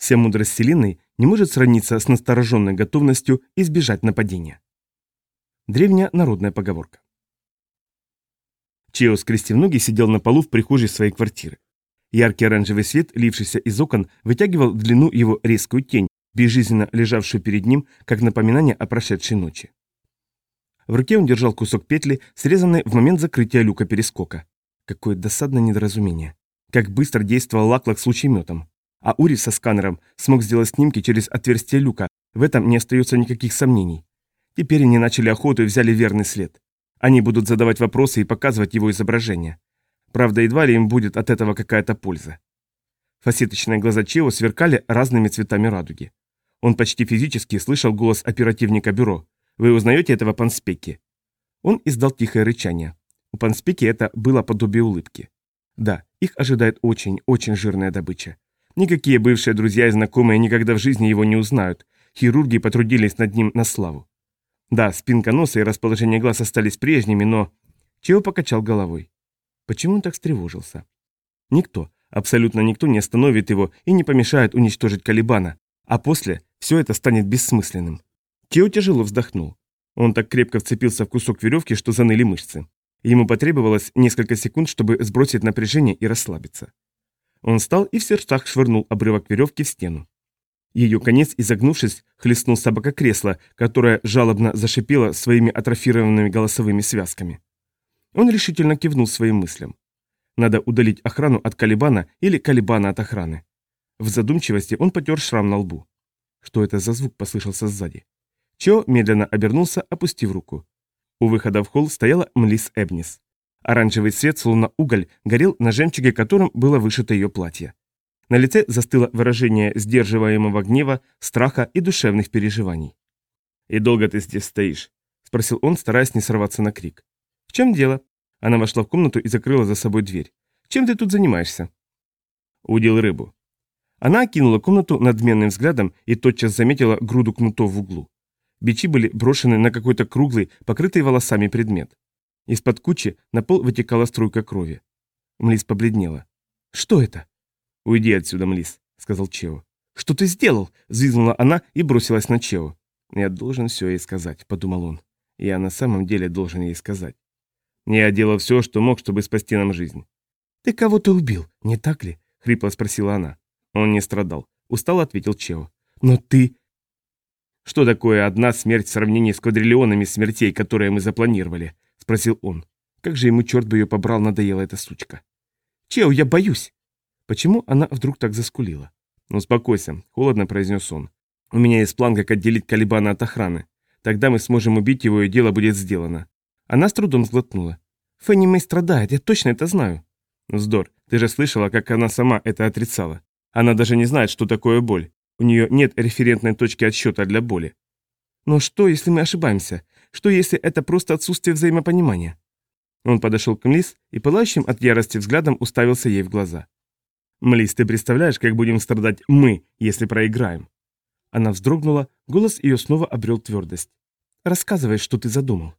Вся мудрость Вселенной не может сравниться с настороженной готовностью избежать нападения. Древняя народная поговорка. Чео, скрестив ноги, сидел на полу в прихожей своей квартиры. Яркий оранжевый свет, лившийся из окон, вытягивал длину его резкую тень, безжизненно лежавшую перед ним, как напоминание о прошедшей ночи. В руке он держал кусок петли, срезанный в момент закрытия люка перескока. Какое досадное недоразумение. Как быстро действовал Лаклак с лучеметом. А Ури со сканером смог сделать снимки через отверстие люка, в этом не остается никаких сомнений. Теперь они начали охоту и взяли верный след. Они будут задавать вопросы и показывать его изображение. Правда, едва ли им будет от этого какая-то польза. Фасеточные глаза Чео сверкали разными цветами радуги. Он почти физически слышал голос оперативника бюро. «Вы узнаете этого Панспеки?» Он издал тихое рычание. У Панспеки это было подобие улыбки. Да, их ожидает очень, очень жирная добыча. Никакие бывшие друзья и знакомые никогда в жизни его не узнают. Хирурги потрудились над ним на славу. Да, спинка носа и расположение глаз остались прежними, но... Чего покачал головой? Почему он так встревожился? Никто, абсолютно никто не остановит его и не помешает уничтожить Калибана, а после все это станет бессмысленным. Чео тяжело вздохнул. Он так крепко вцепился в кусок веревки, что заныли мышцы. Ему потребовалось несколько секунд, чтобы сбросить напряжение и расслабиться. Он встал и в сердцах швырнул обрывок веревки в стену. Ее конец, изогнувшись, хлестнул собака кресла, которое жалобно зашипело своими атрофированными голосовыми связками. Он решительно кивнул своим мыслям. Надо удалить охрану от Калибана или Калибана от охраны. В задумчивости он потер шрам на лбу. Что это за звук послышался сзади? Чо медленно обернулся, опустив руку. У выхода в холл стояла Млис Эбнис. Оранжевый свет, словно уголь, горел на жемчуге, которым было вышито ее платье. На лице застыло выражение сдерживаемого гнева, страха и душевных переживаний. «И долго ты здесь стоишь?» – спросил он, стараясь не сорваться на крик. «В чем дело?» Она вошла в комнату и закрыла за собой дверь. «Чем ты тут занимаешься?» «Удил рыбу». Она окинула комнату надменным взглядом и тотчас заметила груду кнутов в углу. Бичи были брошены на какой-то круглый, покрытый волосами предмет. Из-под кучи на пол вытекала струйка крови. Млис побледнела. «Что это?» «Уйди отсюда, Млис», — сказал Чео. «Что ты сделал?» — взвизгнула она и бросилась на Чео. «Я должен все ей сказать», — подумал он. «Я на самом деле должен ей сказать. Я делал все, что мог, чтобы спасти нам жизнь». «Ты кого-то убил, не так ли?» — хрипло спросила она. Он не страдал. Устал ответил Чео. «Но ты...» «Что такое одна смерть в сравнении с квадриллионами смертей, которые мы запланировали?» — спросил он. Как же ему, черт бы ее побрал, надоела эта сучка. «Чео, я боюсь!» Почему она вдруг так заскулила? «Ну, успокойся», — холодно произнес он. «У меня есть план, как отделить Калибана от охраны. Тогда мы сможем убить его, и дело будет сделано». Она с трудом сглотнула. «Фенни Мэй страдает, я точно это знаю». «Вздор, ты же слышала, как она сама это отрицала. Она даже не знает, что такое боль. У нее нет референтной точки отсчета для боли. Но что, если мы ошибаемся? Что, если это просто отсутствие взаимопонимания? Он подошел к Млис и пылающим от ярости взглядом уставился ей в глаза. «Млис, ты представляешь, как будем страдать мы, если проиграем?» Она вздрогнула, голос ее снова обрел твердость. «Рассказывай, что ты задумал».